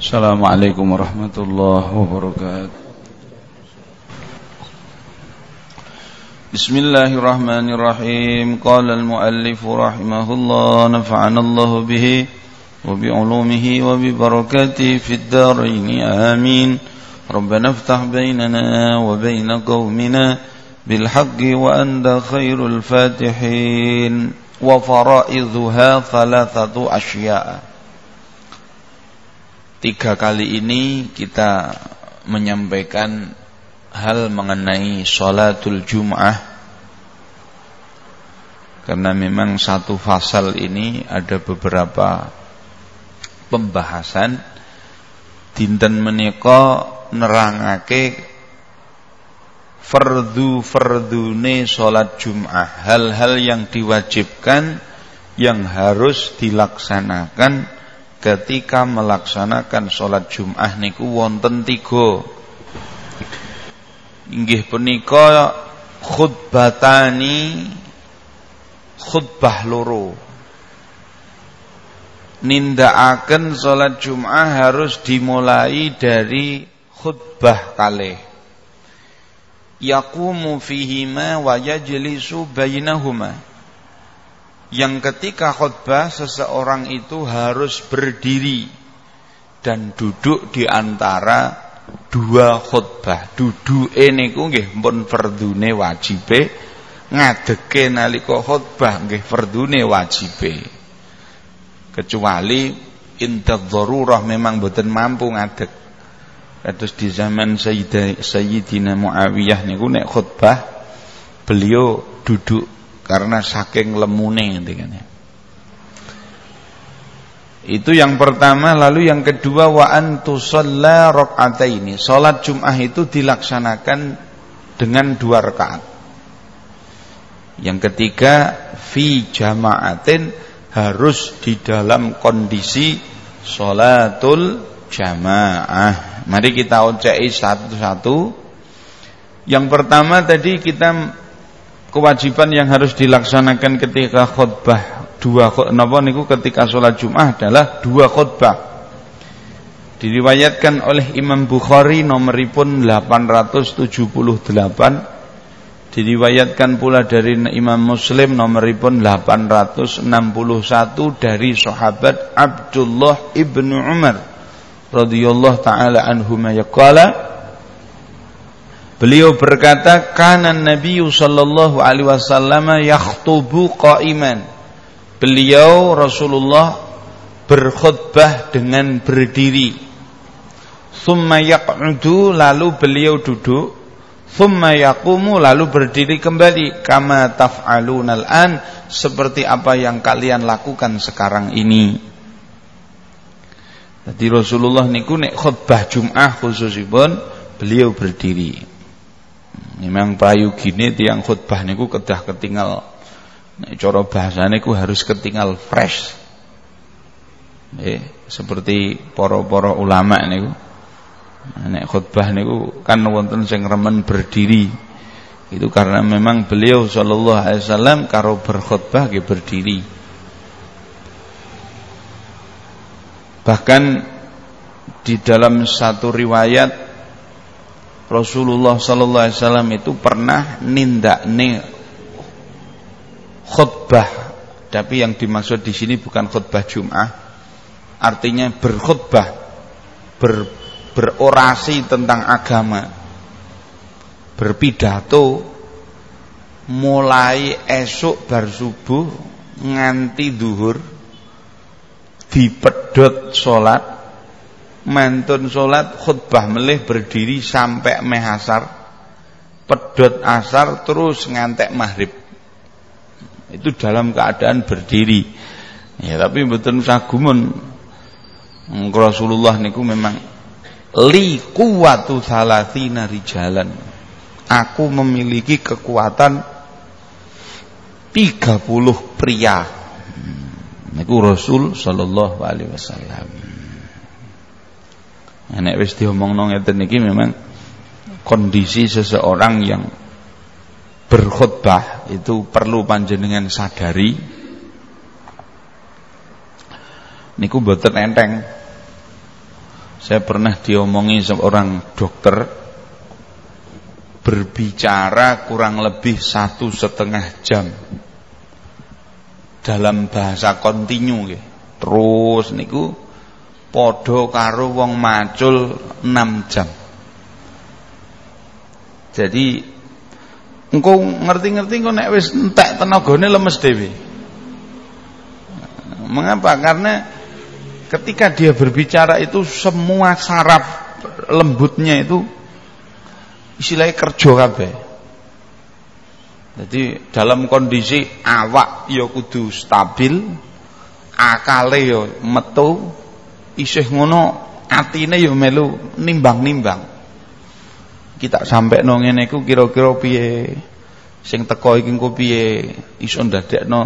السلام عليكم ورحمة الله وبركاته. بسم الله الرحمن الرحيم. قال المؤلف رحمه الله نفعنا الله به وبعلومه وببركاته في الدارين. آمين. ربنا افتح بيننا وبين قومنا بالحق وأنت خير الفاتحين. وفرائضها ثلاثة أشياء. Tiga kali ini kita menyampaikan hal mengenai sholatul jum'ah. Karena memang satu fasal ini ada beberapa pembahasan. Dinten menika nerangake fardu fardune sholat jum'ah. Hal-hal yang diwajibkan yang harus dilaksanakan ketika melaksanakan sholat Jum'ah niku wonten tiga. Inggih punika khutbatani khutbah loro. Nindakaken sholat Jum'ah harus dimulai dari khutbah kalih. Yaqumu fihima wa yajlisu bainahuma yang ketika khutbah seseorang itu harus berdiri dan duduk di antara dua khutbah. Duduke niku nggih pun fardune wajibe, ngadeke nalika khutbah nggih fardune wajibe. Kecuali inta darurah memang boten mampu ngadek. Kados di zaman Sayyidina Muawiyah niku nek khutbah beliau duduk karena saking lemune kan ya. Itu yang pertama, lalu yang kedua wa antusalla rakaataini. Salat Jumat itu dilaksanakan dengan dua rakaat. Yang ketiga fi jamaatin harus di dalam kondisi salatul jamaah. Mari kita ucai satu-satu. Yang pertama tadi kita kewajiban yang harus dilaksanakan ketika khutbah dua napa niku ketika sholat Jumat adalah dua khutbah. Diriwayatkan oleh Imam Bukhari nomoripun 878 Diriwayatkan pula dari Imam Muslim nomoripun 861 dari sahabat Abdullah ibnu Umar radhiyallahu taala anhu yaqala Beliau berkata, "Kana Nabi sallallahu alaihi wasallam yakhutubu qa'iman." Beliau Rasulullah berkhutbah dengan berdiri. Thumma yaq'udu lalu beliau duduk, thumma yaqumu lalu berdiri kembali kama taf'aluna al-an seperti apa yang kalian lakukan sekarang ini. Jadi Rasulullah niku nek khutbah Jumat khususipun beliau berdiri. Memang gini tiang khutbah niku kedah ketinggal nek cara bahasane ku harus ketinggal fresh. Eh, seperti poro-poro ulama niku. Nek khutbah niku kan wonten sing remen berdiri. Itu karena memang beliau sallallahu alaihi wasallam karo berkhutbah nggih berdiri. Bahkan di dalam satu riwayat Rasulullah sallallahu alaihi wasallam itu pernah nindakne khutbah. Tapi yang dimaksud di sini bukan khutbah Jumat artinya berkhutbah ber, berorasi tentang agama. Berpidato mulai esok bar subuh nganti duhur dipedhot salat mantun salat khutbah melih berdiri sampai meh asar pedot asar terus ngantek maghrib. Itu dalam keadaan berdiri. Ya tapi betul sagumun Rasulullah niku memang li kuwatu salatina rijalan. Aku memiliki kekuatan 30 pria. Niku Rasul sallallahu alaihi wasallam Nek wis diomongno ngeten niki memang kondisi seseorang yang berkhutbah itu perlu panjenengan sadari niku boten enteng Saya pernah diomongi seorang dokter berbicara kurang lebih satu setengah jam dalam bahasa kontinu. Terus niku podo karo wong macul 6 jam. Jadi engkau ngerti-ngerti engkau nek wis entek tenagane lemes dhewe. Mengapa? Karena ketika dia berbicara itu semua saraf lembutnya itu istilahnya kerja kabeh. Jadi dalam kondisi awak ya kudu stabil, akale ya metu, isih ngono atine ya melu nimbang-nimbang. Kita sampai nong ngene iku kira-kira piye? Sing teko iki engko piye? Iso ndadekno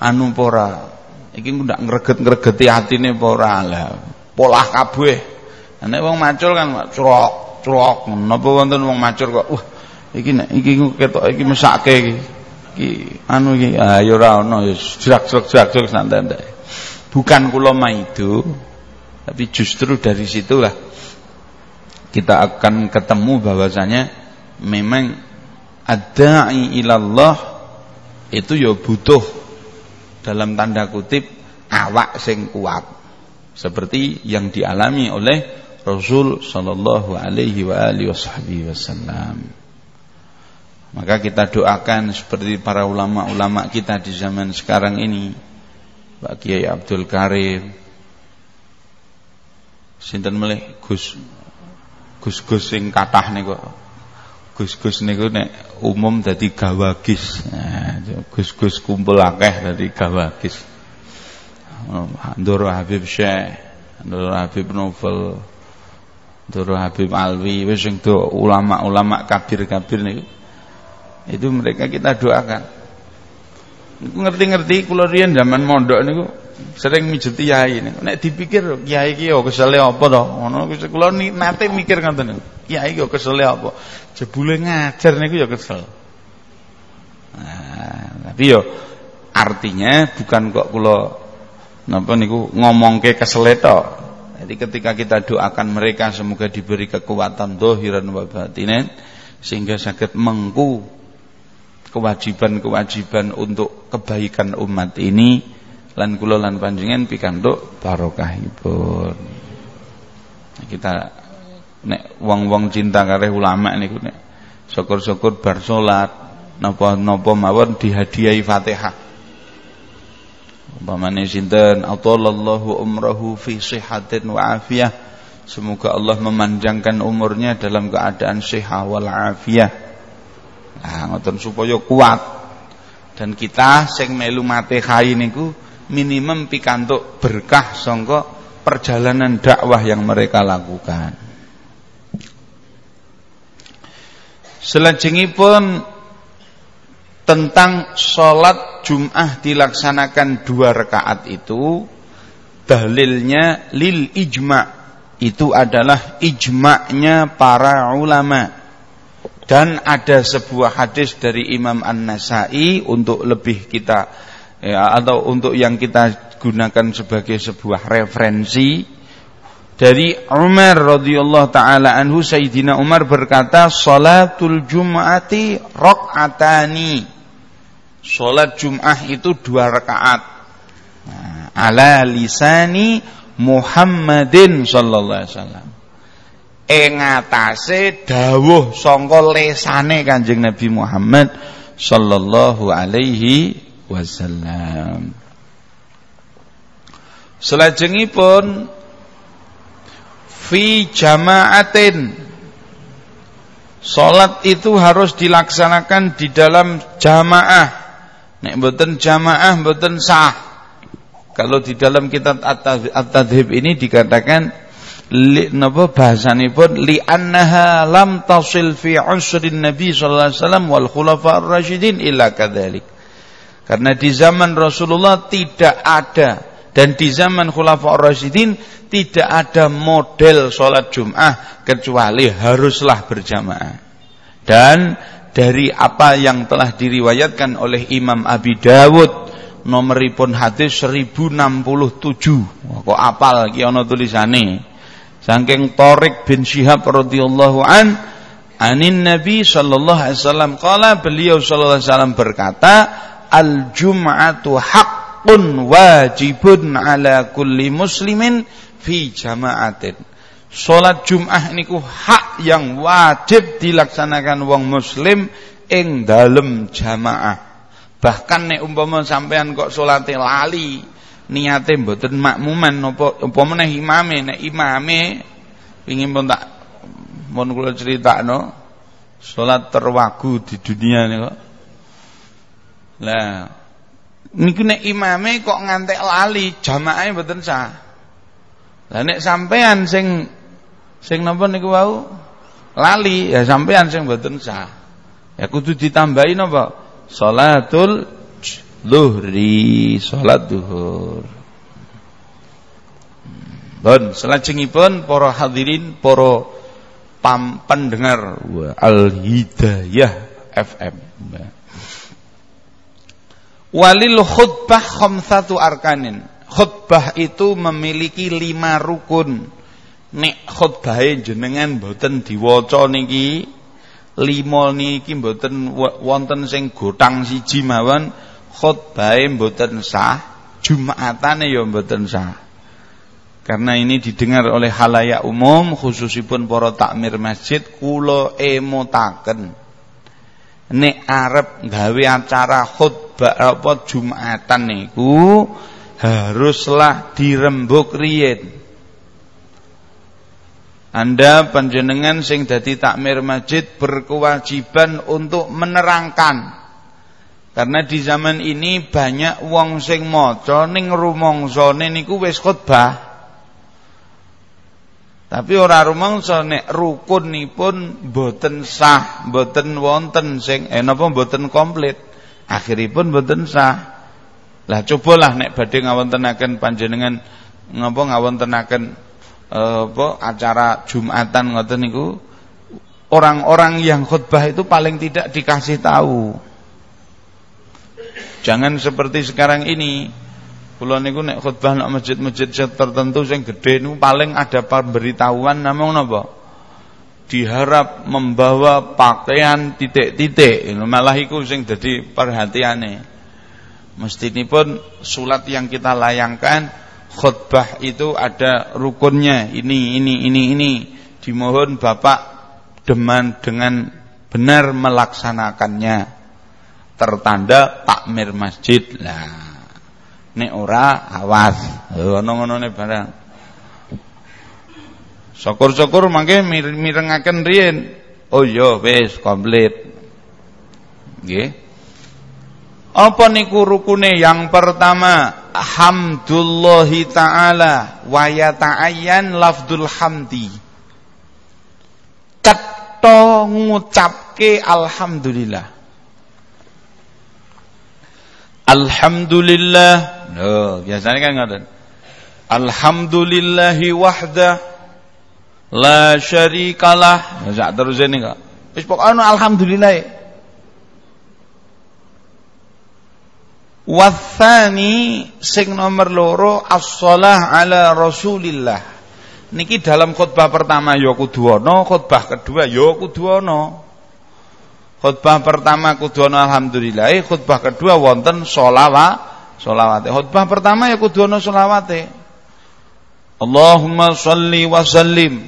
anu ora? Iki ndak ngreget-ngregeti atine apa ora lah. Polah kabeh. Nek wong macul kan crok, crok. Napa wonten wong macul kok wah iki nek iki ketok iki mesake iki. Iki anu iki ah ya ora ono ya jrak-jrak santai Bukan kula maidu, tapi justru dari situlah kita akan ketemu bahwasanya memang adai ilallah itu ya butuh dalam tanda kutip awak sing kuat seperti yang dialami oleh Rasul sallallahu alaihi wa alihi wasallam. Maka kita doakan seperti para ulama-ulama kita di zaman sekarang ini. Pak Kiai Abdul Karim sinten melih Gus Gus-gus sing kathah niku Gus-gus niku nek umum dadi gawagis. Nah, gus-gus kumpul akeh dadi gawagis. Ndoro Habib Syekh, Ndoro Habib Novel, Ndoro Habib Alwi, wis sing ulama-ulama kabir-kabir niku. Itu mereka kita doakan. Ngerti-ngerti kula riyen zaman mondok niku sering mijet kiai niku. Nek dipikir kiai iki yo kesele apa to? Ngono kula nate mikir ngoten niku. Kiai yo kesele apa? Jebule ngajar niku ya kesel. Nah, tapi yo artinya bukan kok kula napa niku ngomongke kesel tok. Jadi ketika kita doakan mereka semoga diberi kekuatan dohiran wa batinen sehingga sakit mengku kewajiban-kewajiban untuk kebaikan umat ini lan kula lan panjenengan pikantuk barokahipun. Kita nek wong-wong cinta kare ulama niku nek syukur-syukur bar salat napa-napa mawon dihadiahi Fatihah. Umpamane sinten atallallahu umrahu fi sihatin wa afiyah. Semoga Allah memanjangkan umurnya dalam keadaan sehat wal afiyah. Nah, ngoten supaya kuat. Dan kita sing melu Fatihah niku minimum pikantuk berkah sangka perjalanan dakwah yang mereka lakukan. Selajengipun tentang sholat Jum'ah dilaksanakan dua rakaat itu dalilnya lil ijma itu adalah ijma'nya para ulama dan ada sebuah hadis dari Imam An-Nasai untuk lebih kita ya, atau untuk yang kita gunakan sebagai sebuah referensi dari Umar radhiyallahu taala anhu Sayyidina Umar berkata salatul jum'ati rakaatani salat Jum'ah itu dua rakaat. Nah, ala lisani Muhammadin sallallahu alaihi wasallam. Ing atase dawuh sangka lesane Kanjeng Nabi Muhammad sallallahu alaihi wasallam Selajengipun fi jamaatin Salat itu harus dilaksanakan di dalam jamaah. Nek mboten jamaah mboten sah. Kalau di dalam kitab At-Tadhib ini dikatakan li napa bahasanipun li annaha lam tasil fi usrin Nabi sallallahu alaihi wasallam wal khulafa ar-rasyidin illa kadzalik. Karena di zaman Rasulullah tidak ada dan di zaman Khulafa Rasyidin tidak ada model sholat Jum'ah kecuali haruslah berjamaah. Dan dari apa yang telah diriwayatkan oleh Imam Abi Dawud nomoripun hadis 1067. Kok apal iki ana tulisane. saking Tariq bin Syihab radhiyallahu an anin Nabi sallallahu alaihi wasallam qala beliau sallallahu alaihi wasallam berkata al jum'atu haqqun wajibun ala kulli muslimin fi jama'atin Salat Jumat niku hak yang wajib dilaksanakan wong muslim ing dalem jamaah. Bahkan nek umpama sampean kok salate lali, niate mboten makmuman apa apa meneh imame, nek imame pengin pun tak mun kula critakno salat terwagu di dunia niku. Lah niku nek imame kok ngantek lali, jamaahe mboten sah. Lah nek sampean sing Sing napa niku wau? Lali ya sampean sing mboten sah. Ya kudu ditambahi napa? Salatul zuhri, salat zuhur. Bon, salajengipun para hadirin, para pam pendengar Al Hidayah FM. Walil khutbah khamsatu arkanin. Khutbah itu memiliki lima rukun. Nek khutbahe jenengan mboten diwaca niki lima niki mboten wonten sing gotang siji mawon khutbahe mboten sah Jumatane ya mboten sah. Karena ini didengar oleh halayak umum khususipun para takmir masjid kula emotaken nek arep gawe acara khutbah apa Jumatan niku haruslah dirembuk riyen anda panjenengan sing dadi takmir masjid berkewajiban untuk menerangkan. Karena di zaman ini banyak wong sing maca ning rumangsane niku wis khotbah. Tapi ora rumangsa nek rukunipun boten sah, boten wonten sing eh napa boten komplit. Akhiripun boten sah. Lah cobalah nek badhe ngawontenaken panjenengan ngapa ngawontenaken apa acara Jumatan ngoten niku orang-orang yang khutbah itu paling tidak dikasih tahu. Jangan seperti sekarang ini. Kula niku nek khutbah nek masjid-masjid tertentu sing gedhe niku paling ada pemberitahuan namung napa? Diharap membawa pakaian titik-titik. Malah iku sing dadi perhatiane. Mestinipun sulat yang kita layangkan khutbah itu ada rukunnya ini ini ini ini dimohon Bapak deman dengan benar melaksanakannya tertanda takmir masjid lah nek ora awas ngono-ngono barang syukur-syukur mangke mirengaken riyen oh iya wis komplit nggih apa niku rukune yang pertama hamdulillahi taala wa yata'ayyan lafdul hamdi. Ketho ngucapke alhamdulillah. Alhamdulillah. Loh, biasanya kan ngoten. Alhamdulillahi wahda la syarikalah. Sak terus ini kok. Wis pokoke alhamdulillah. Wathani sing nomor loro as-shalah ala Rasulillah. Niki dalam khutbah pertama ya kudu ana, khutbah kedua ya kudu ana. Khutbah pertama kudu ana alhamdulillah, khutbah kedua wonten sholawat, sholawate. Khutbah pertama ya kudu ana sholawate. Allahumma shalli wa sallim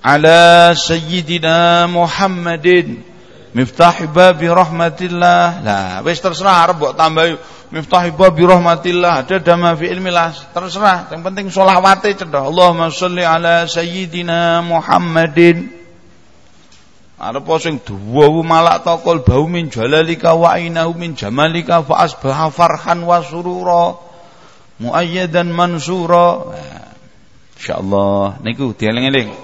ala sayyidina Muhammadin miftah babi rahmatillah. Lah wis terserah arep mbok tambahi miftahi babi rahmatillah ada dama fi ilmillah terserah yang penting sholawate cedah Allahumma sholli ala sayyidina Muhammadin ada sing duwa malak taqul bau min jalalika wa ainahu min jamalika fa asbaha farhan wa surura muayyadan mansura. Nah, insyaallah. Niku dieling-eling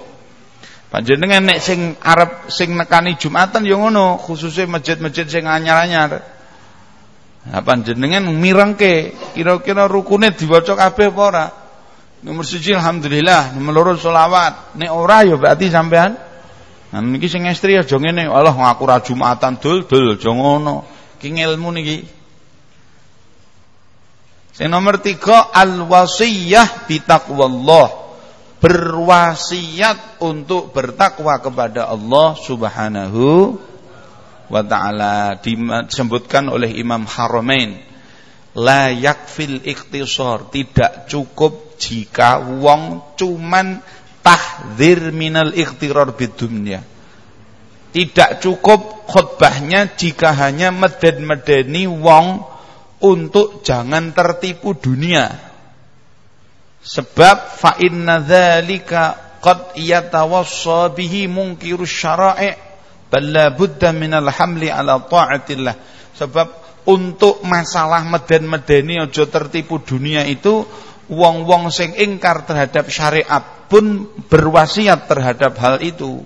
panjenengan nek sing arep sing nekani Jumatan ya ngono khususnya masjid-masjid sing anyar-anyar. Apa jenengan mirengke kira-kira rukune diwaca kabeh apa ora? Nomor siji alhamdulillah, nomor loro selawat. Nek ora ya berarti sampean Nah niki sing estri aja ngene, Allah ngaku ra Jumatan dul-dul aja ngono. Ki ilmu niki. Sing nomor tiga al wasiyah bi taqwallah. berwasiat untuk bertakwa kepada Allah Subhanahu wa taala disebutkan oleh Imam Haramain la yakfil ikhtisar tidak cukup jika wong cuman tahdzir minal ikhtirar bidunya tidak cukup khutbahnya jika hanya meden-medeni wong untuk jangan tertipu dunia Sebab fa inna dzalika qad yatawassa bihi syara'i bal la budda minal hamli ala ta'atillah. Sebab untuk masalah meden-medeni aja tertipu dunia itu wong-wong sing ingkar terhadap syariat pun berwasiat terhadap hal itu.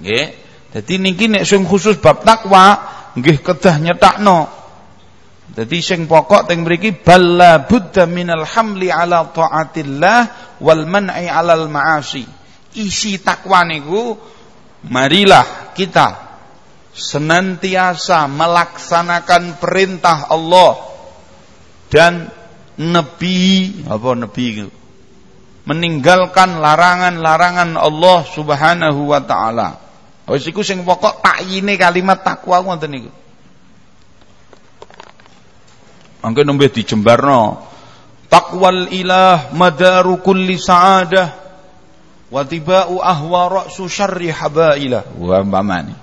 Nggih. Dadi niki nek sing khusus bab takwa nggih kedah nyetakno jadi sing pokok teng mriki balla buddha minal hamli ala taatillah wal man'i alal ma'asi. Isi takwa niku marilah kita senantiasa melaksanakan perintah Allah dan nebi apa nebi itu meninggalkan larangan-larangan Allah Subhanahu wa taala. Wis iku sing pokok takyine kalimat takwa ngoten niku. Mangke nembe dijembarno. Taqwal ilah madaru kulli sa'adah wa tiba'u ahwa ra'su syarri habailah. Wa umpamane.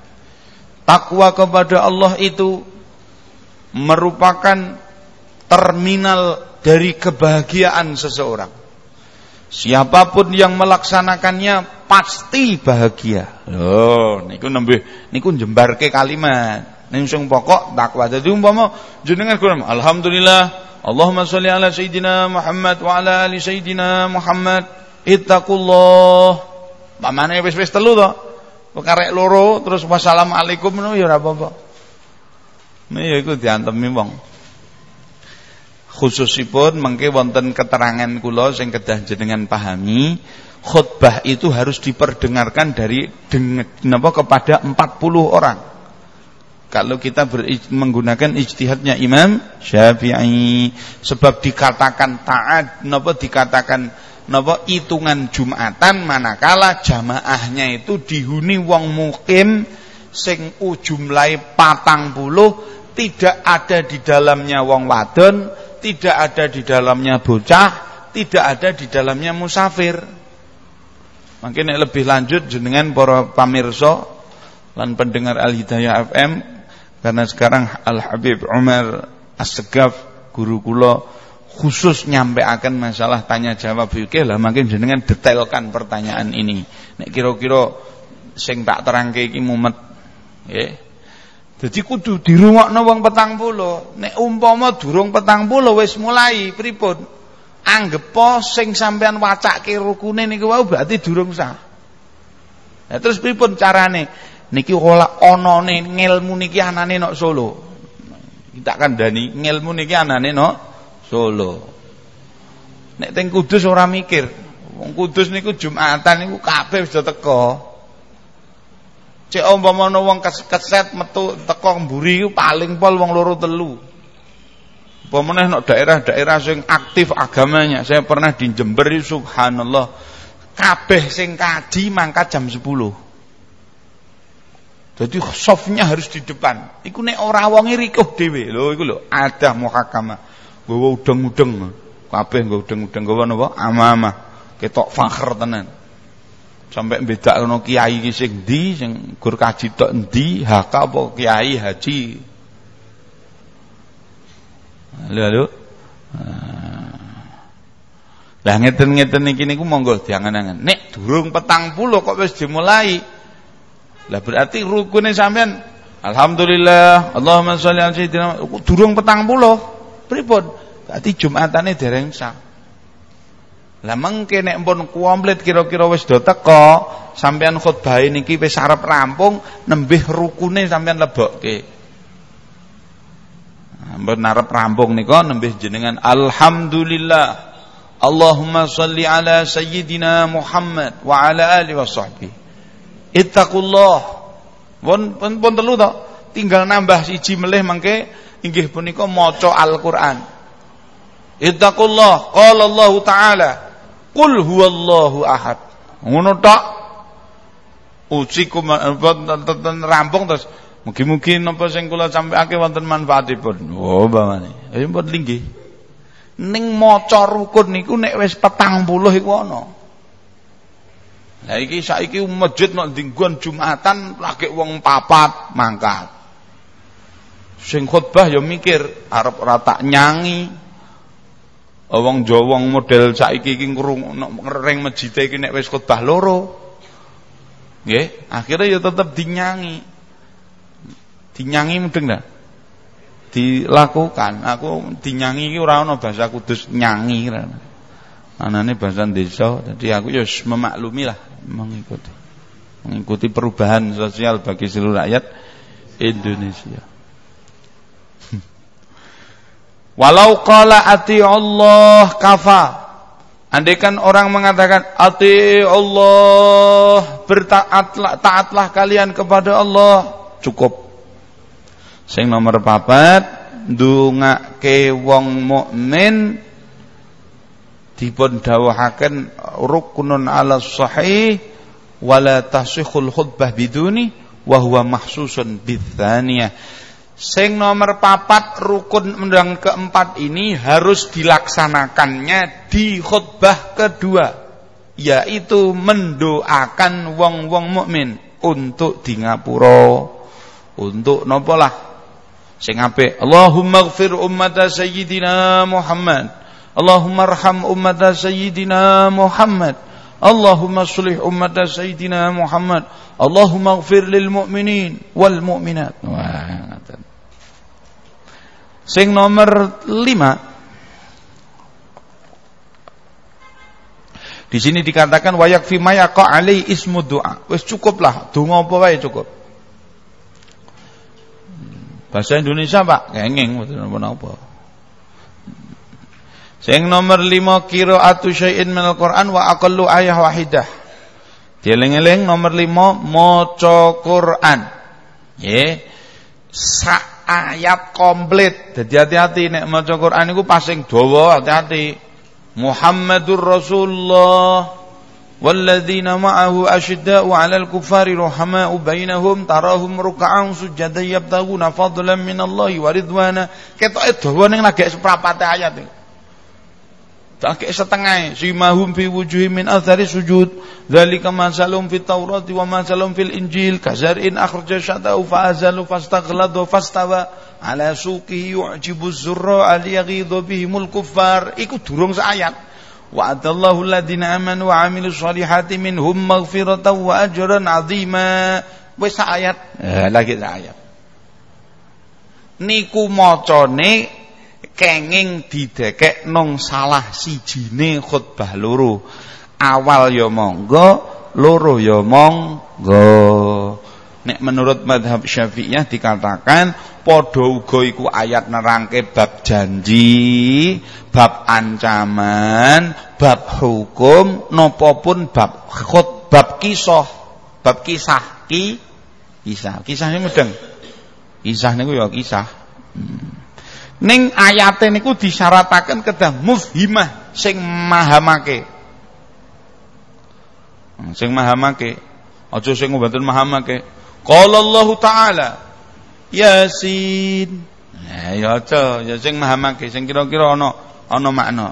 Takwa kepada Allah itu merupakan terminal dari kebahagiaan seseorang. Siapa pun yang melaksanakannya pasti bahagia. Loh, niku nembe niku jembarke kalimat. Ning sing pokok takwa. Dadi umpama jenengan kurang alhamdulillah Allahumma sholli ala sayyidina Muhammad wa ala ali sayyidina Muhammad ittaqullah. Pamane wis-wis telu to. Pekarek loro terus wassalamualaikum ngono ya ora apa-apa. Nah ya iku diantemi wong. Khususipun mengke wonten keterangan kula sing kedah jenengan pahami, khutbah itu harus diperdengarkan dari napa kepada 40 orang. Kalau kita menggunakan ijtihadnya Imam Syafi'i sebab dikatakan taat napa dikatakan napa hitungan Jumatan manakala jamaahnya itu dihuni wong mukim sing ujumlahe patang puluh tidak ada di dalamnya wong wadon tidak ada di dalamnya bocah tidak ada di dalamnya musafir. Mungkin lebih lanjut jenengan para pamirsa lan pendengar Al Hidayah FM karena sekarang Al Habib Umar As-Segaf guru kula khusus nyampe akan masalah tanya jawab. Fikih lah makin jenengan detailkan pertanyaan ini. Nek kira-kira sing tak terangke iki mumet nggih dadi kudu dirungokno wong 40 nek umpama durung 40 wis mulai pripun anggap sing sampean wacake rukune niku wau berarti durung sah Nah, terus pripun carane? niki ora anane ngilmu niki anane nok Solo. Kita kandhani ngilmu niki anane nok Solo. Nek teng Kudus ora mikir. Wong Kudus niku Jumatan niku kabeh wis teko. Cek umpama wong keset metu teko mburi paling pol wong loro telu. Apa meneh nek daerah-daerah sing aktif agamanya. Saya pernah di Jember subhanallah. Kabeh sing kaji mangkat jam 10. Jadi softnya harus di depan. Iku nek ora wonge rikuh dhewe. Lho iku lho, ada muhakama. Nggawa udeng-udeng. Kabeh nggawa udeng-udeng nggawa napa? Ama-ama. Ketok fakhr tenan. Sampai bedakno kiai iki sing ndi, sing gur kaji tok endi, haka apa kiai haji. Halo halo. Lah ngeten-ngeten iki niku monggo diangen-angen. Nek durung petang puluh kok wis dimulai, lah berarti rukunnya sampean Alhamdulillah Allahumma sholli ala sayyidina durung petang puluh pripun berarti Jumatane dereng sah lah mengke nek pun komplit kira-kira wis do teko sampean khutbah niki wis arep rampung nembih rukune sampean lebokke Ampun arep rampung nika nembih jenengan alhamdulillah Allahumma sholli ala sayyidina Muhammad wa ala alihi washabbihi Ittaqullah. Pun pun, pun telu to. Tinggal nambah siji melih mangke inggih punika maca Al-Qur'an. Ittaqullah. Qala Allah Ta'ala Qul huwallahu ahad. Ngono tok. Uci rampung terus mugi-mugi napa sing kula sampekake wonten manfaatipun. Oh, bapane. Ayo pun linggih. Ning maca rukun niku nek wis 40 iku ana. Lah iki saiki masjid nek dinggon Jumatan lagi wong papat mangkat. Sing khutbah ya mikir arep ora tak nyangi. Wong Jawa model saiki iki ngreng masjid iki nek wis khutbah loro. Nggih, akhirnya ya tetap dinyangi. Dinyangi mudeng dah. Dilakukan. Aku dinyangi iki ora ana bahasa kudus nyanyi Anane bahasa desa, jadi aku ya memaklumi lah mengikuti. Mengikuti perubahan sosial bagi seluruh rakyat Indonesia. Walau qala ati Allah kafa. Andaikan orang mengatakan ati Allah bertaatlah taatlah kalian kepada Allah. Cukup. Sing nomor papat ndongake wong mukmin dipun dawuhaken rukunun ala sahih wala tasihul khutbah biduni wa huwa mahsusun bidhaniyah Sing nomor papat rukun undang keempat ini harus dilaksanakannya di khutbah kedua yaitu mendoakan wong-wong mukmin untuk di ngapura. Untuk nopo lah? Sing apik Allahumma ighfir ummata sayyidina Muhammad. Allahumma arham ummata sayyidina Muhammad Allahumma sulih ummata sayyidina Muhammad Allahumma ighfir lil mu'minin wal mu'minat Sing nomor lima Di sini dikatakan wayak fi mayaqa alai ismu doa. Wis cukuplah, donga apa wae cukup. Bahasa Indonesia Pak, kenging mboten napa-napa. Sing nomor lima qiraatu syai'in minal Qur'an wa aqallu ayah wahidah. Dieling-eling nomor lima maca Qur'an. Nggih. Sak ayat komplit. Jadi hati-hati nek maca Qur'an iku pasing dawa, hati-hati. Muhammadur Rasulullah walladzina ma'ahu asyidda'u 'alal kuffari rahama'u bainahum tarahum ruk'an sujadan yabtaghuna fadlan minallahi wa ridwana. Ketoke dawa ning lagek seprapate ayat. Ini. Tak setengah. Simahum fi wujuhi min athari sujud. Dzalika masalum fit taurati wa masalum fil injil. Kazarin akhraja syata'u fa azalu fastaghlad wa fastawa. Ala suqihi yu'jibu zurra aliyaghidhu bihimul kuffar. Iku durung seayat. Wa adallahu alladziina amanu wa 'amilus solihati minhum maghfiratan wa ajran 'azima. Wis ayat eh, lagi ayat niku macane kenging didekek nong salah sijine khutbah loro. Awal ya monggo, loro ya monggo. Nek menurut madhab Syafi'iyah dikatakan padha uga iku ayat nerangke bab janji, bab ancaman, bab hukum, napa pun bab khut, bab kisah, bab kisah ki kisah. Kisah mudeng. Kisah niku ya kisah. Hmm. Ning ayate niku disyarataken kedah mufhimah sing mahamake. Hmm, sing mahamake. Aja sing mboten mahamake. Qala Allah taala Yasin. Ya ya aja ya sing mahamake sing kira-kira ana ana makna.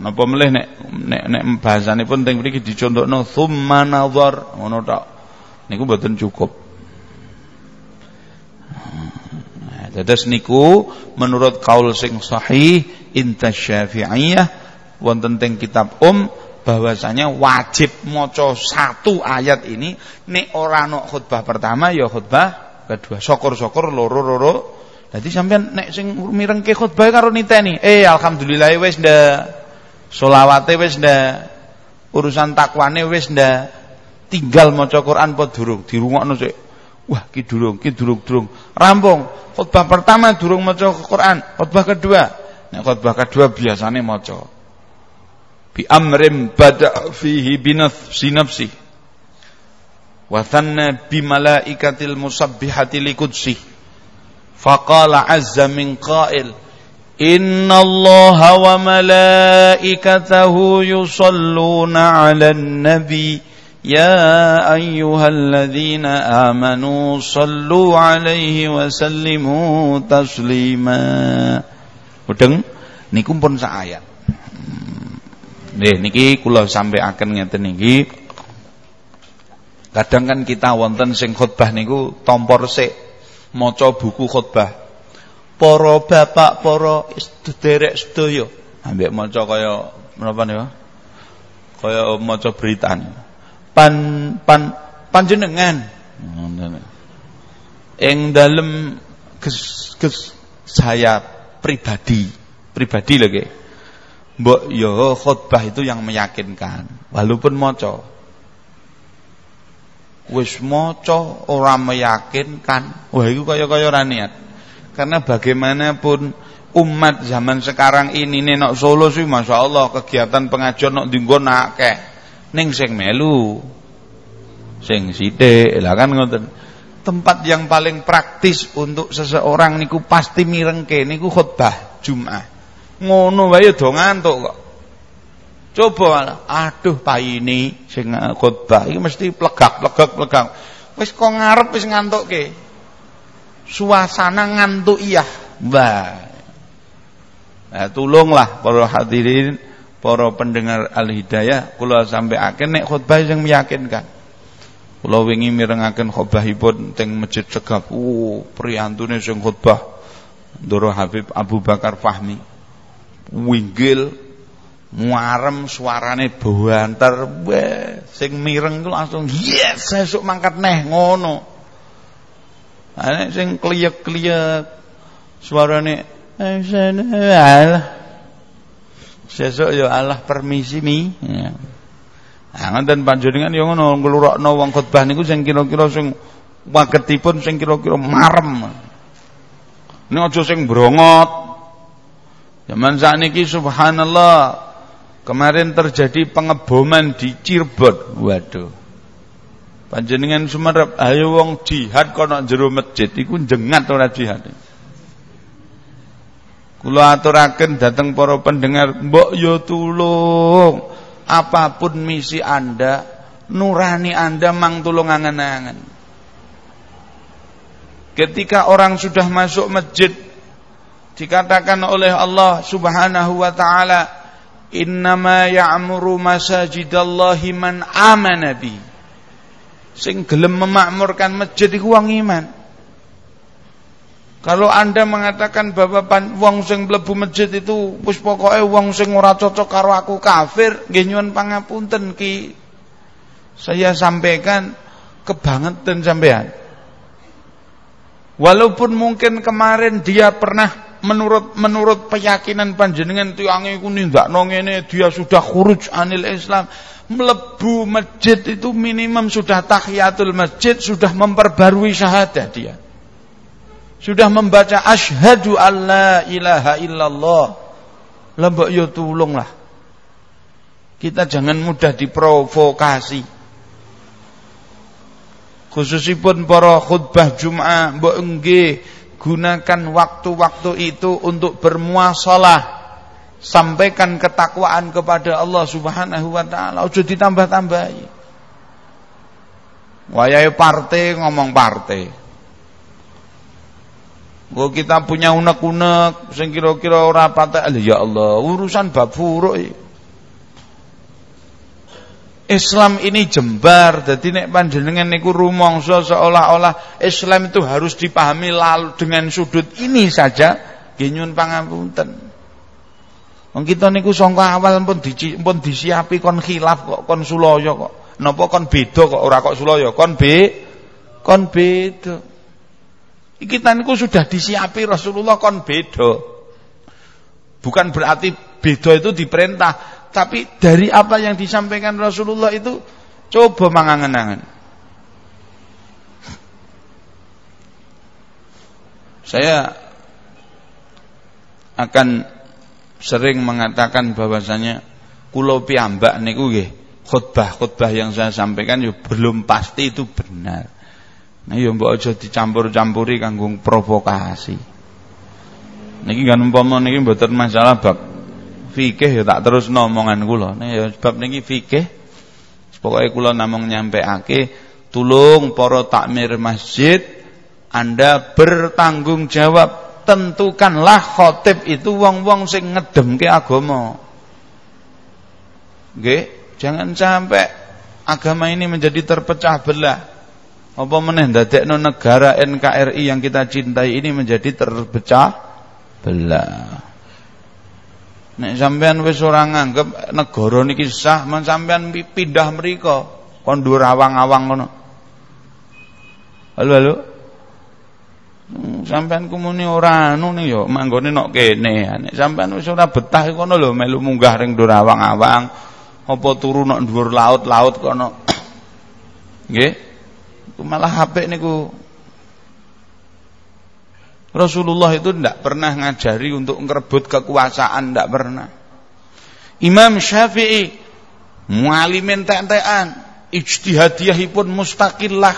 Napa melih nek nek nek bahasanipun teng mriki dicontohno tsumma nazar ngono tok. Niku mboten cukup. Dados niku menurut kaul sing sahih inta Syafi'iyah wonten teng kitab Um bahwasanya wajib maca satu ayat ini nek ora ana khutbah pertama ya khutbah kedua. Syukur-syukur loro-loro. Dadi sampean nek sing mirengke khutbah karo niteni, eh alhamdulillah wis ndak. Solawate wis ndak. Urusan takwane wis ndak. Tinggal maca Quran apa durung dirungokno sik. Wah, ki durung, ki durung-durung. Rampung. Khutbah pertama durung maca Quran, khutbah kedua. Nek khutbah kedua biasane maca. Bi amrim bada fihi binafsi nafsi. Wa thanna bi malaikatil musabbihati liqudsi. Faqala azza min qail Innallaha wa malaikatahu yusalluna 'alan nabi Ya ayyuhalladzina amanu sallu 'alaihi wa sallimu taslima Mudeng niku pun sak ayat Nggih niki kula sampaiaken ngeten niki. Kadang kan kita wonten sing khutbah niku tompor sik maca buku khutbah. Para bapak, para sederek sedaya, ambek maca kaya menapa niku? Kaya maca. Pan pan panjenengan ing dalem kes, kes saya pribadi, pribadi lagi Mbok yo khutbah itu yang meyakinkan, walaupun moco. Wis moco orang meyakinkan, wah itu kaya-kaya ora niat. Karena bagaimanapun umat zaman sekarang ini nek Solo sih Masya Allah kegiatan pengajian nok dinggo akeh. Ning sing melu. Sing sithik, lah kan ngoten. Tempat yang paling praktis untuk seseorang niku pasti mirengke niku khutbah Jumat ngono wae do ngantuk kok. Coba aduh paini sing khotbah iki mesti plegak-plegak plegak wis kok ngarep wis ngantukke? Suasana ngantuk iya. Mbah nah, tolonglah para hadirin para pendengar al hidayah kula akhir nek khutbah yang meyakinkan. Kula wingi mirengaken khutbahipun teng masjid Segap uh priyantune sing khutbah Doro Habib Abu Bakar Fahmi. Winggil muarem suarane banter sing mireng ku langsung yes sesuk mangkat neh ngono. Ane sing kliyek-kliyek suarane Allah sesuk ya Allah permisi mi ya. Nah, dan panjenengan ya ngono nglurokno wong khotbah niku sing kira-kira sing wagetipun sing kira-kira marem. Ini aja sing brongot, Zaman saat ini subhanallah kemarin terjadi pengeboman di Cirebon. Waduh. Panjenengan sumerep ayo wong jihad kono jero masjid iku jengat ora jihad. Kula aturaken dateng para pendengar, mbok yo tulung. Apa pun misi Anda, nurani Anda mang tulung angen-angen. Ketika orang sudah masuk masjid dikatakan oleh Allah Subhanahu wa taala innama ya'muru masajidallahi man amana bi. Sing gelem memakmurkan masjid iku wong iman kalau anda mengatakan bahwa wong sing mlebu masjid itu wis pokoke wong sing ora cocok karo aku kafir nggih nyuwun pangapunten ki. Saya sampaikan kebangetan sampean. Walaupun mungkin kemarin dia pernah menurut menurut keyakinan panjenengan tiange iku nindakno ngene dia sudah khuruj anil Islam. Melebu masjid itu minimum sudah tahiyatul masjid sudah memperbarui syahadah dia sudah membaca asyhadu alla ilaha illallah. Lembok yo tulunglah kita jangan mudah diprovokasi. Khususipun para khutbah Jumat mbok nggih gunakan waktu-waktu itu untuk bermuasalah. Sampaikan ketakwaan kepada Allah Subhanahu wa taala. Ojo ditambah-tambahi. Wayahe partai ngomong partai Gua kita punya unek-unek sing kira-kira ora patah ya Allah urusan bab furuk Islam ini jembar. Jadi nek panjenengan niku rumangsa seolah-olah Islam itu harus dipahami lalu dengan sudut ini saja genyun pangapunten. Wong kita niku sangka awal pun di, pun disiapi kon khilaf kok kon sulaya kok. Napa kon beda kok ora kok sulaya kon be kon beda kita niku sudah disiapi Rasulullah kon beda bukan berarti beda itu diperintah tapi dari apa yang disampaikan Rasulullah itu coba mangangan-angan. Saya akan sering mengatakan bahwasanya kulo piyambak niku nggih khutbah-khutbah yang saya sampaikan ya belum pasti itu benar. Nah ya mbok aja dicampur-campuri kanggo provokasi. Niki kan umpama niki mboten masalah bab fikih ya tak terus omongan kula. Nek ya bab niki fikih pokoke kula namung nyampeake tulung para takmir masjid Anda bertanggung jawab tentukanlah khotib itu wong-wong sing ngedemke agama. Nggih, jangan sampai agama ini menjadi terpecah belah. Apa meneh ndadekno negara NKRI yang kita cintai ini menjadi terpecah belah. Nek sampean wis ora nganggep negara niki sah, men sampean pindah mriko kon awang-awang ngono. Halo halo. Hmm, sampean kumuni ora anu nih yo manggone nok kene. Nek sampean wis ora betah kono lho melu munggah ring awang-awang apa turu nok dhuwur laut-laut kono. Nggih. Malah HP niku Rasulullah itu tidak pernah ngajari untuk ngerebut kekuasaan, tidak pernah. Imam Syafi'i mualimin tentean, ijtihadiyahipun mustaqillah.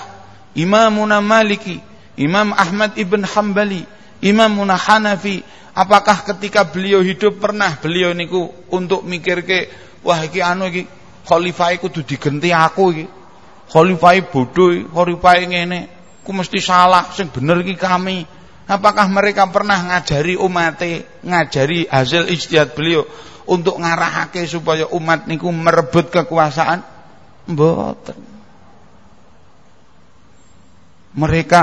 Imamuna Maliki, Imam Ahmad ibn Hambali, Imamuna Hanafi, apakah ketika beliau hidup pernah beliau niku untuk mikir ke wah iki anu iki khalifah kudu digenti aku iki. Khalifah bodoh, khalifah ngene, ku mesti salah, sing bener iki kami. Apakah mereka pernah ngajari umat, ngajari hasil ijtihad beliau untuk ngarahake supaya umat niku merebut kekuasaan? Mboten. Mereka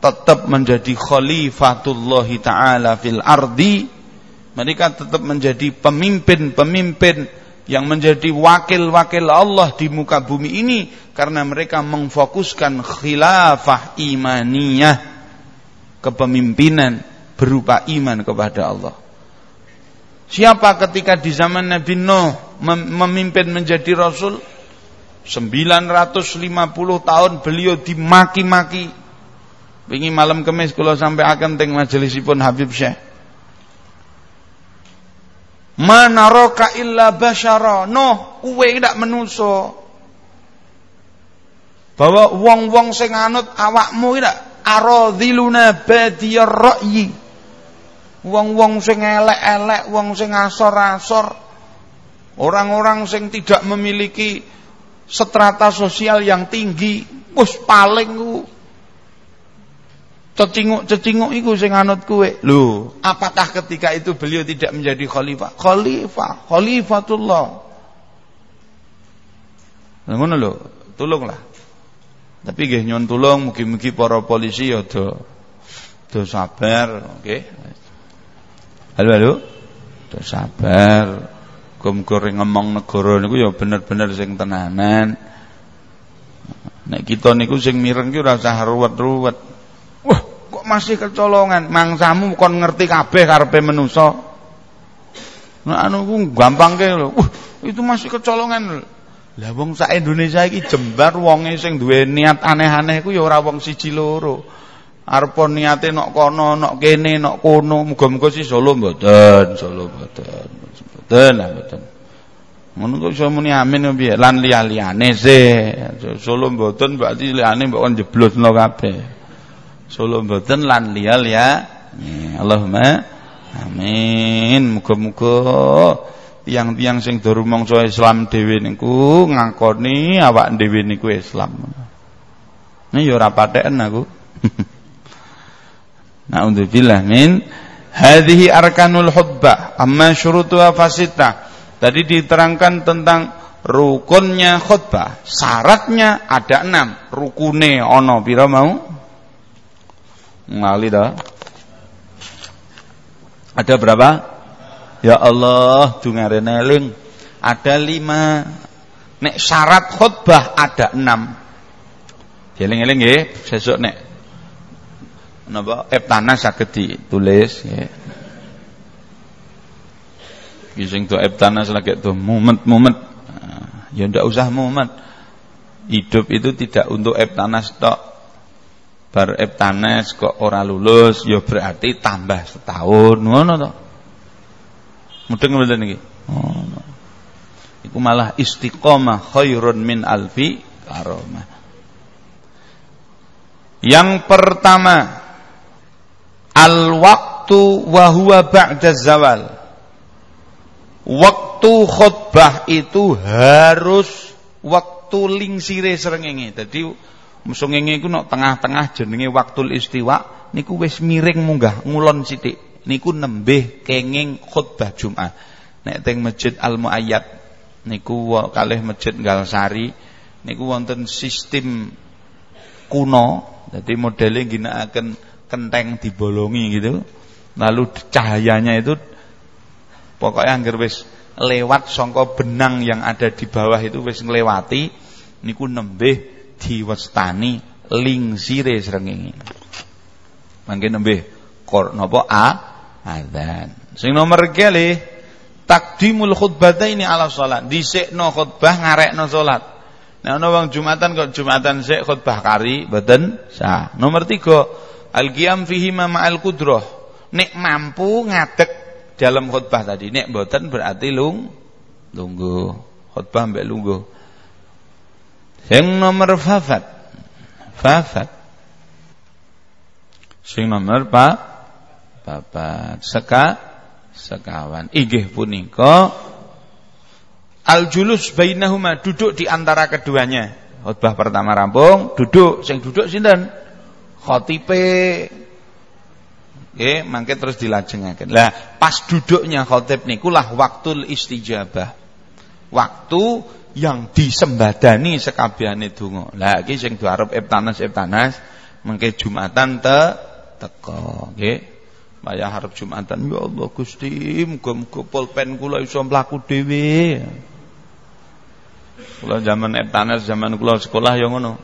tetap menjadi khalifatullah taala fil ardi. Mereka tetap menjadi pemimpin-pemimpin yang menjadi wakil-wakil Allah di muka bumi ini karena mereka mengfokuskan khilafah imaniyah kepemimpinan berupa iman kepada Allah. Siapa ketika di zaman Nabi Nuh memimpin menjadi rasul 950 tahun beliau dimaki-maki. Wingi malam kemis kula sampai akan teng majelisipun Habib Syekh. Manaraka illa basyara. Nuh, kowe ndak menuso. Bahwa wong-wong sing anut awakmu ndak aradhiluna badiyar ra'yi wong-wong sing elek-elek wong sing asor-asor orang-orang sing tidak memiliki strata sosial yang tinggi wis paling ku cecinguk-cecinguk iku sing anut kowe lho apakah ketika itu beliau tidak menjadi khalifah khalifah khalifatullah ngono lho tolonglah tapi nggih nyuwun tulung mugi-mugi para polisi ya do do sabar, nggih. Halo halo. Do sabar. Muga-muga ngomong negara niku ya bener-bener sing tenanan. Nek kita niku sing mireng ki ora usah ruwet-ruwet. Wah, kok masih kecolongan? Mangsamu kon ngerti kabeh karepe manusa. Nah anu ku gampang ke lho. Wah, itu masih kecolongan lho. Lah wong sak Indonesia iki jembar wonge sing duwe niat aneh-aneh iku ya ora wong siji loro. Arep niate nok kono, nok kene, nok kono, muga-muga si Solo mboten, Solo mboten. Mboten mboten. Ngono kok iso muni amin piye? Lan liya-liyane sih. Solo mboten berarti liyane mbok kon jeblosno kabeh. Solo mboten lan liya-liya. Allahumma amin. Muga-muga tiang-tiang sing do rumangsa Islam dhewe niku ngakoni awak dhewe niku Islam. Nah ya ora patheken aku. Nauzubillah min hadhihi arkanul hubbah amma syurutuha fasita. Tadi diterangkan tentang rukunnya khutbah. Syaratnya ada enam. Rukune ono pira mau? Ngali dah. Ada berapa? Ya Allah, dungaren eling. Ada lima. Nek syarat khutbah ada enam. Dieling-eling nggih, sesuk nek napa eptana saged ditulis nggih. Ki sing do eptana lagi tuh mumet-mumet. Ah, ya ndak usah mumet. Hidup itu tidak untuk eptanas tok. Bar eptanas kok ora lulus ya berarti tambah setahun ngono to. Mudeng mboten niki? Oh. Iku malah istiqomah khairun min alfi karomah. Yang pertama al waktu waktu wahwa ba'da zawal. Waktu khutbah itu harus waktu lingsire srengenge. Dadi musungenge iku tengah-tengah jenenge waktul istiwa niku wis miring munggah ngulon sithik. Niku nembih kenging khutbah Jumat. Nek teng Masjid Al Muayyad niku kalih Masjid Galsari niku wonten sistem kuno. Jadi modelnya ginakaken kenteng dibolongi gitu. Lalu cahayanya itu pokoknya anggar wis lewat songko benang yang ada di bawah itu wis nglewati niku nembih diwestani lingsire srengenge. Mangke nembih kor napa a adzan. Sing nomor kali takdimul khutbataini ala salat. Dhisikno khutbah ngarekno salat. Nah ana wong Jumatan kok Jumatan sik khutbah kari mboten sah. Nomor tiga al-qiyam fihi ma'al qudrah. Nek mampu ngadeg dalam khutbah tadi. Nek mboten berarti lung lungguh. Khutbah mbek lungguh. Yang nomor fafat. Fafat. Sing nomor pa papat seka sekawan. Inggih punika Al-julus bainahuma duduk di antara keduanya. Khutbah pertama rampung, duduk, sing duduk sinten? Khotibe. Oke, mangke terus dilajengaken. Lah, pas duduknya khotib nikulah waktu istijabah. Waktu yang disembadani sekabehane donga. Lah iki sing diarep Ibtanas Ibtanas mengke Jumatan te teko, nggih. Bayar harap Jumatan ya Allah Gusti, muga-muga pulpen kula iso mlaku dhewe. Kula zaman Eptanes zaman kula sekolah ya ngono.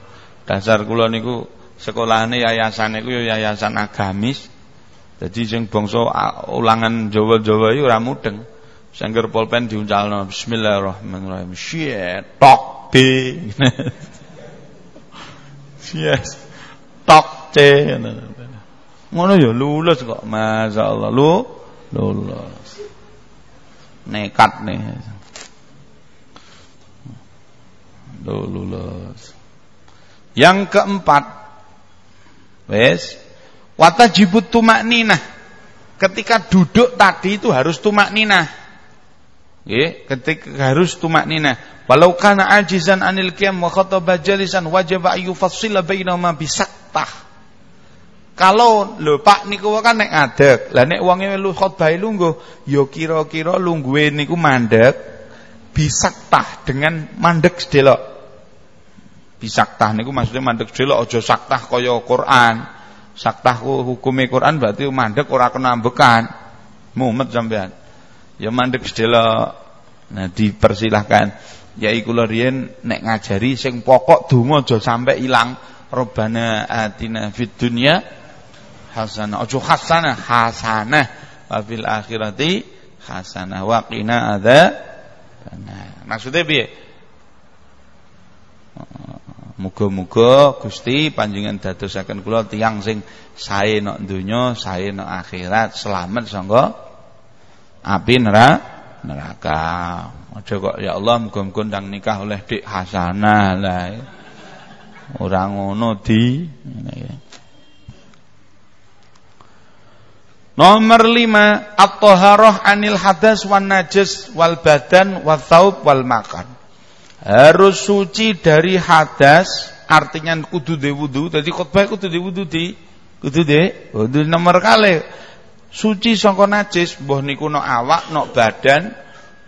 Dasar kula niku sekolahane yayasan niku ya yayasan agamis. Jadi sing bangsa ulangan Jawa-Jawa iku ora mudeng. Sangger pulpen diuncalno Bismillahirrahmanirrahim. Shit, tok B. yes. Tok C. Ngono ya lulus kok. Masyaallah lu lulus. Nekat nih. lulus. Yang keempat, wes, watajibut tumak nina. Ketika duduk tadi itu harus tumak nina. Nggih, ketika harus tumak nina. Walau kana ajizan anil qiyam wa khataba jalisan wajib ayu fasila bainahuma bisaktah. Kalau lho Pak niku kan nek ngadeg. Lah nek wonge lu khotbah lungguh, ya kira-kira lungguhe niku mandek bisaktah dengan mandek sedelok bisaktah niku maksudnya mandek dhewe aja saktah kaya Quran. Saktah hukume Quran berarti mandek ora kena ambekan. Mumet sampean. Ya mandek sedelok. Nah dipersilahkan. Ya iku riyen nek ngajari sing pokok donga aja sampe ilang. Robbana atina fid dunya hasanah. Aja hasanah, hasanah. Wa fil akhirati hasanah wa qina adza. Maksudnya piye? Muga-muga Gusti panjenengan dadosaken kula tiyang sing sae nok donya, sae nok akhirat, selamat sangga api neraka. Aja kok ya Allah muga-muga ndang nikah oleh Dik Hasanah lah. Ora ngono di. Nomor lima At-taharah anil hadas wan najis wal badan wal thawb wal makan harus suci dari hadas artinya kudu de jadi khutbah kudu de wudu di kudu de wudu nomor kali suci sangka najis mbah niku no awak no badan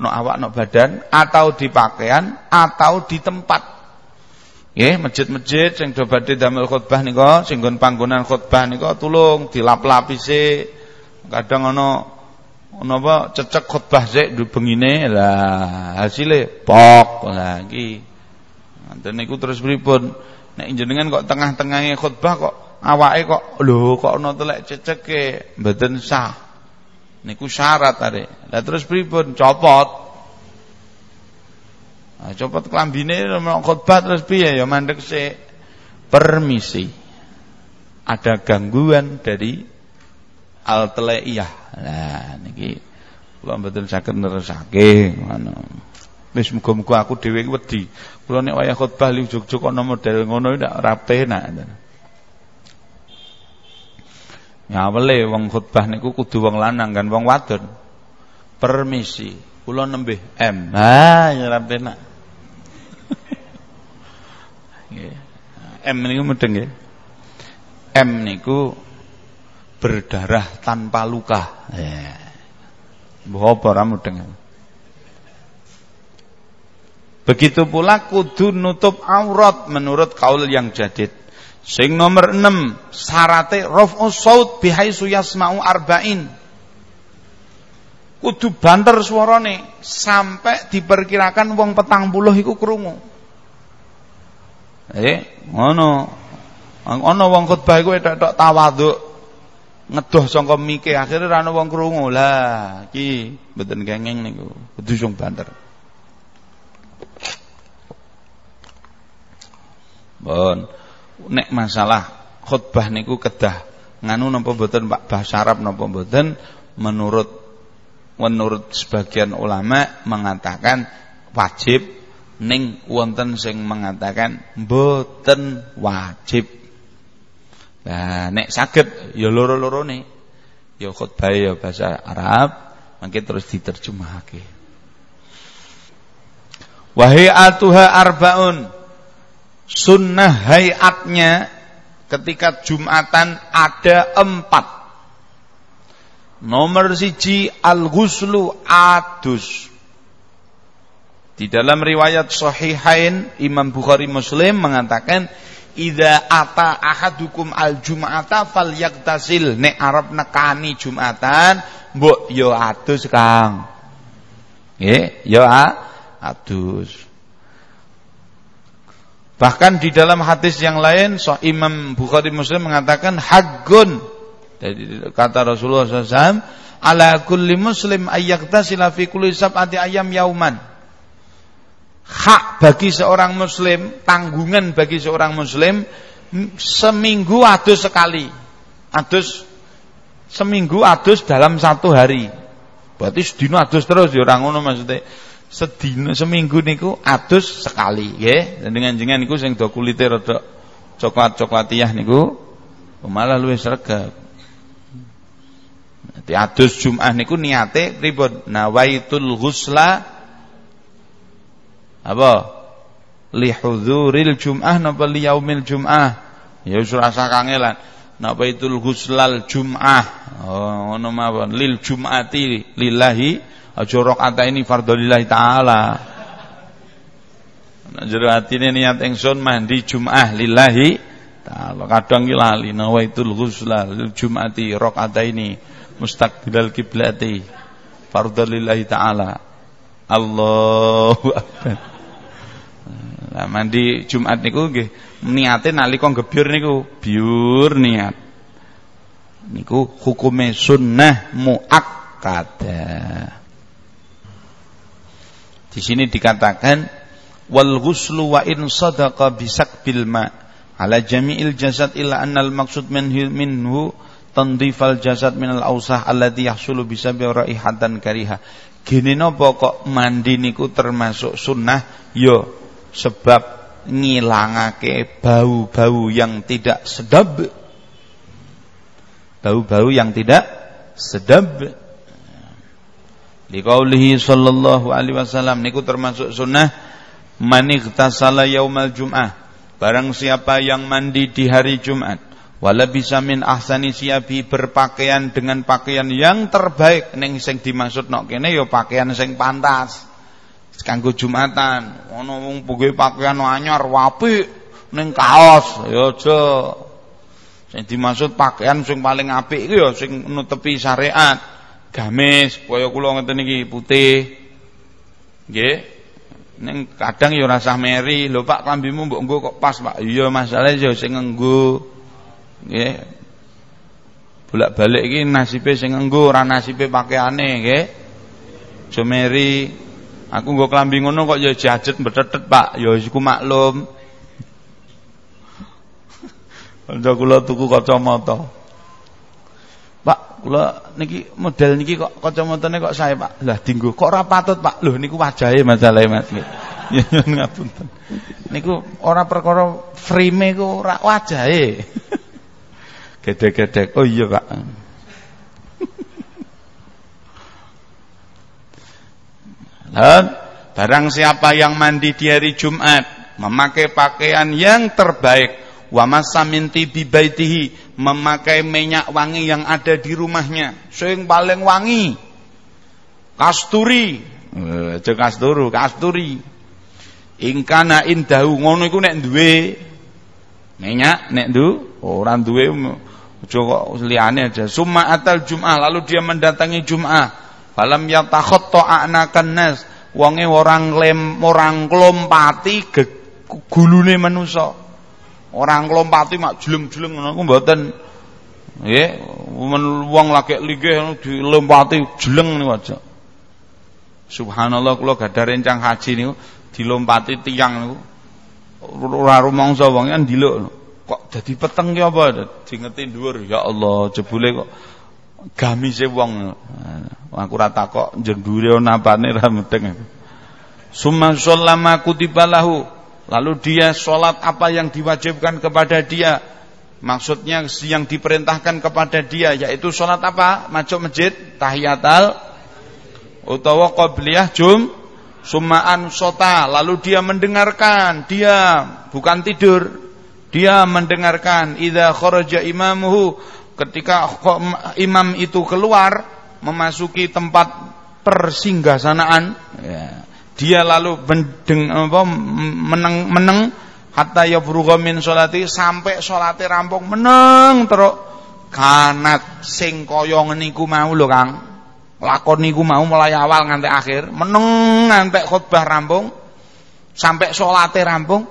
no awak no badan atau di pakaian atau di tempat. Nggih, masjid-masjid sing do badhe damel khutbah nika, sing panggonan khutbah nika tulung dilap-lapisi. Kadang ana napa cecek khutbah sik bengine lah hasile pok lah iki. Niku terus pripun? Nek jenengan kok tengah-tengahe khutbah kok awake kok lho kok ana telek ceceke? Mboten sah. Niku syarat are lah terus pripun? Copot. Nah, copot klambine khutbah terus piye? Ya mandek sik. Permisi. Ada gangguan dari al teleiyah. Nah niki kula mboten saged nerusake ngono. Wis muga-muga aku dhewe wedi. Kula nek wayah khotbah li juk-juk ana model ngono ndak rapi nak. Ya awale wong khutbah niku kudu wong lanang kan wong wadon. Permisi, kula nembih M. Ah, ya penak. M niku mudeng nggih. M niku berdarah tanpa luka. Ya. Mbah apa ra mudeng. Begitu pula kudu nutup aurat menurut kaul yang jadid. Sing nomor 6 syarate raf'u saut bihaisu yasma'u arba'in. Kudu banter suarane sampai diperkirakan wong petang puluh iku krungu. Eh, ngono. Ono wong khotbah iku tok tawaduk ngedoh sangka mike akhire ra ono wong krungu. Lah, iki mboten kenging niku. Kudu sing banter. Bon. Nek masalah khutbah niku kedah nganu napa mboten Pak bahasa Arab napa mboten menurut menurut sebagian ulama mengatakan wajib ning wonten sing mengatakan mboten wajib. Nah, nek saged ya loro-lorone. Ya khutbah ya bahasa Arab, mangke terus diterjemahake. Wahai atuha arbaun Sunnah hayatnya ketika Jumatan ada empat. Nomor siji al-ghuslu adus. Di dalam riwayat sahihain Imam Bukhari Muslim mengatakan Ida ata ahadukum al-jum'ata falyaktasil Nek Arab nekani Jumatan Mbok yo adus Kang Nggih, yo adus Bahkan di dalam hadis yang lain so Imam Bukhari Muslim mengatakan hagun Jadi kata Rasulullah SAW ala kulli muslim ayyaktasila fi kulli sab'ati ayam yauman. Hak bagi seorang muslim, tanggungan bagi seorang muslim seminggu adus sekali. Adus seminggu adus dalam satu hari. Berarti sedino adus terus ya orang ngono maksudnya sedina. Seminggu niku atus sekali nggih. Dengan jenengan niku sing do kulite rada coklat-coklatiah niku malah luwih sregep. Nanti adus Jum'ah niku niate pripun? Nawaitul ghusla. Apa? Li hudzuril Jum'ah napa li yaumil Jum'ah? Ya wis rasa kangelan. Nawaitul ghuslal Jum'ah. Oh ngono mawon. Lil Jum'ati lillahi Aja rakaat ini fardholillahi taala. Nek jero atine niat ingsun mandi Jumat lillahi taala. Kadang ki lali nawaitul ghusla Jumati ini mustaqbilal kiblati fardholillahi taala. Allahu akbar. Lah mandi Jumat niku nggih niate nalika gebyur niku biur niat. Niku hukume sunnah muakkadah. Di sini dikatakan wal ghuslu wa in sadaqa bisakbil ma ala jami'il jasad illa annal maqsud minhu, minhu tandifal jasad minal ausah alladhi yahsulu bisa bi raihatan kariha. Gini napa kok mandi niku termasuk sunnah? Yo sebab ngilangake bau-bau yang tidak sedap. Bau-bau yang tidak sedap Liqaulihi sallallahu alaihi wasallam. Niku termasuk sunnah. Man ightasala yaumal jum'ah. Barang siapa yang mandi di hari Jumat wala bisa min ahsani siabi berpakaian dengan pakaian yang terbaik. Ning sing dimaksud nok kene ya pakaian sing pantas. Kanggo Jumatan ono wong puge pakaian anyar apik ning kaos. Ya aja. Sing dimaksud pakaian sing paling apik iku ya sing nutupi syariat gamis kaya kula ngeten iki putih. Nggih. Ning kadang ya rasah meri. Lho Pak klambimu mbok kok pas Pak? Iya masalah ya sing nganggo nggih. Bolak-balik iki nasibe sing nganggo ora nasibe pakaiane nggih. Aja meri. Aku nggo klambi ngono kok ya jajet betetet Pak. Ya iku maklum. Kanca kula tuku kacamata Pak, kula niki model niki kok kacamatane kok saya, Pak. Lah dinggo kok ora patut, Pak. Lho niku wajahe masalahe, Mas. Ya ngapunten. Niku ora perkara frame ku ora wajahe. Gedek-gedek. Oh iya, Pak. Dan barang siapa yang mandi di hari Jumat memakai pakaian yang terbaik wa masamin tibi baitihi memakai minyak wangi yang ada di rumahnya. Sing paling wangi kasturi. Aja kasturu kasturi. Ingkana indahu ngono iku nek duwe minyak nek du ora duwe aja kok liyane aja. Summa atal jum'ah lalu dia mendatangi jum'ah. Falam yatakhatta anakan nas. Wonge orang lem orang klompati gulune manusa. Orang klompati mak jeleng-jeleng ngono ku mboten. Nggih, wong lagi linggih dilompati jeleng niku aja. Subhanallah kula gadah rencang haji niku dilompati tiang niku. Ora rumangsa wong kan diluk. Kok dadi peteng ki apa? Dingeti dhuwur ya Allah, jebule kok gamise wong. Aku ora takok jendure napane ra meteng. Summa shallama kutibalahu. Lalu dia sholat apa yang diwajibkan kepada dia. Maksudnya yang diperintahkan kepada dia yaitu sholat apa? Masuk masjid tahiyatal utawa qabliyah jum sumaan sota lalu dia mendengarkan dia bukan tidur. Dia mendengarkan idza kharaja imamuhu. Ketika imam itu keluar memasuki tempat persinggasanaan ya, dia lalu mendeng, apa, meneng meneng. Hatta yafrugha min sholati sampai salate rampung meneng terus kanat sing kaya niku mau lho Kang. Lakon niku mau mulai awal nganti akhir. Meneng nganti khutbah rampung. Sampai salate rampung.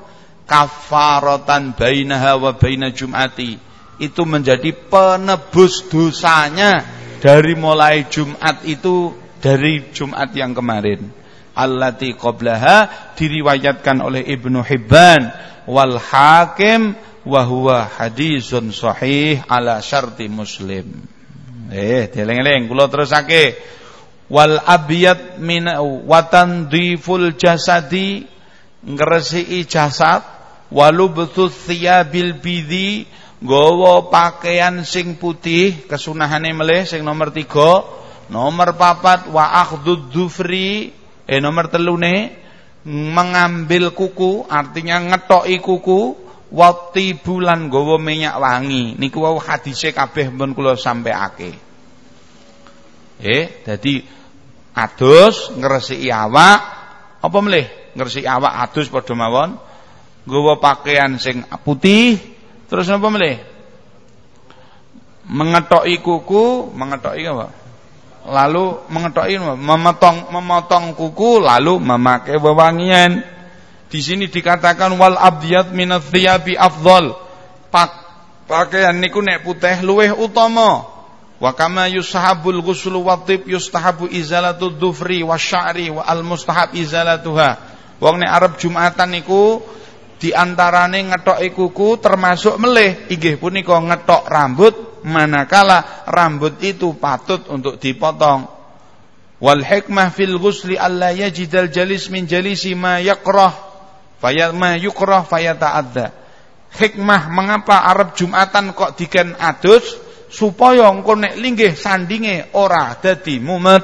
Kafaratan bainaha wa baina jum'ati. Itu menjadi penebus dosanya dari mulai Jumat itu dari Jumat yang kemarin. Allati qablaha diriwayatkan oleh Ibnu Hibban wal Hakim wa huwa hadisun sahih ala syarti Muslim. Eh, deleng-eleng kula terusake. Wal abyad min watan diful jasadi ngresiki jasad walubthu thiyabil bidhi Gowo pakaian sing putih kesunahane melih sing nomor tiga nomor papat wa akhdud dufri eh nomor telune mengambil kuku artinya ngetoki kuku wati bulan gowo minyak wangi. Niku wau hadise kabeh pun kula sampeake. Eh dadi adus ngresiki awak. Apa melih? Ngresiki awak adus padha mawon. Nggawa pakaian sing putih Terus apa melih? Mengetoki kuku, mengetoki apa? Lalu mengetoki memotong memotong kuku lalu memakai wewangian. Di sini dikatakan wal abdiyat minat thiyabi afdol. Pak pakaian niku nek putih luweh utama. Wa kama yusahabul ghuslu wa tib yustahabu izalatu dufri wa sya'ri wa al mustahab izalatuha. Wong nek Arab Jumatan niku di antarane ngetoki kuku termasuk melih inggih punika ngetok rambut manakala rambut itu patut untuk dipotong. Wal hikmah fil ghusli alla yajidal jalis min jalisi ma yakrah fayat ma yukrah fayata'adda. Hikmah mengapa Arab Jumatan kok diken adus? Supaya engko nek linggih sandinge ora dadi mumet.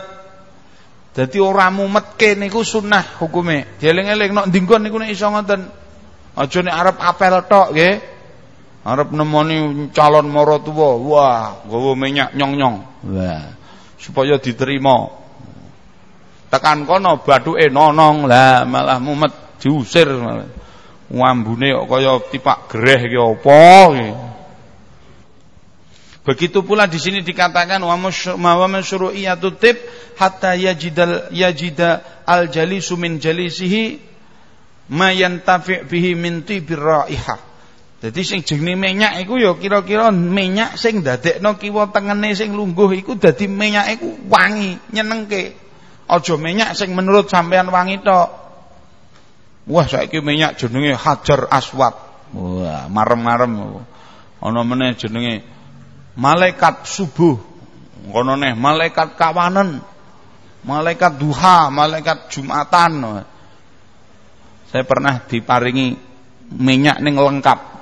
Dadi ora mumetke niku sunnah hukume. Dieling-eling nek ndinggon niku nek iso ngoten. Aja nek arep apel tok nggih. Arep nemoni calon maratuwa, wah, nggawa minyak nyong-nyong. Wah, supaya diterima. Tekan kono bathuke nonong, lah malah mumet diusir malah. Wambune kok kaya tipak greh iki apa. Begitu pula di sini dikatakan wa masyru'iyatut tib hatta yajidal yajida al jalisu min jalisihi ma yantafi bihi min tibir raihah. Dadi sing jenenge minyak iku ya kira-kira minyak sing dadekno kiwa tengene sing lungguh iku dadi minyak iku wangi, nyenengke. Aja minyak sing menurut sampean wangi tok. Wah, saiki minyak jenenge Hajar Aswad. Wah, marem-marem. Ana meneh jenenge malaikat subuh. Ngono neh malaikat kawanen. Malaikat duha, malaikat Jumatan. Saya pernah diparingi minyak ning lengkap.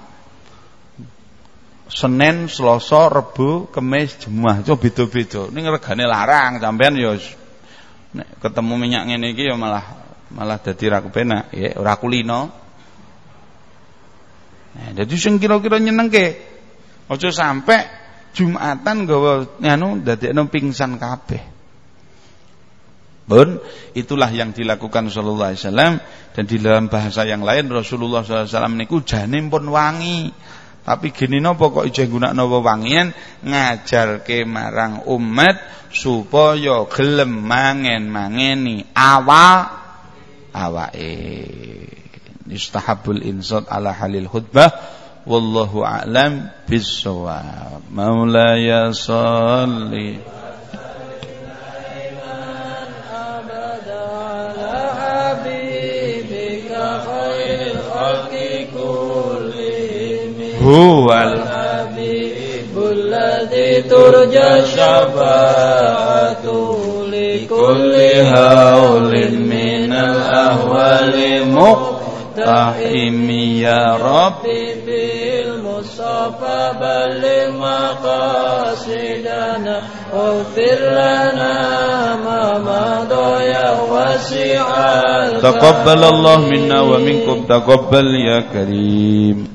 Senin, Selasa, Rebo, Kamis, Jumat. Itu beda-beda. Ning regane larang sampean ya ketemu minyak ngene iki ya malah malah dadi ra kepenak, ya ora kulino. Nah, dadi sing kira-kira nyenengke. Aja sampe Jumatan gawa nganu dadekno pingsan kabeh. Pun itulah yang dilakukan Rasulullah SAW dan di dalam bahasa yang lain Rasulullah SAW niku janim pun wangi. Tapi gini nopo kok ijeh gunakno wewangian ngajarke marang umat supaya gelem mangen-mangeni awa awake. Istahabul insat ala halil khutbah wallahu a'lam bissawab. Maulaya salli هو الحبيب الذي ترجى شفاعته لكل هول من الأهوال مقتحم. يا ربي بالمصطفى بلغ مقاصدنا واغفر لنا ما مضى يا واسع تقبل الله منا ومنكم تقبل يا كريم.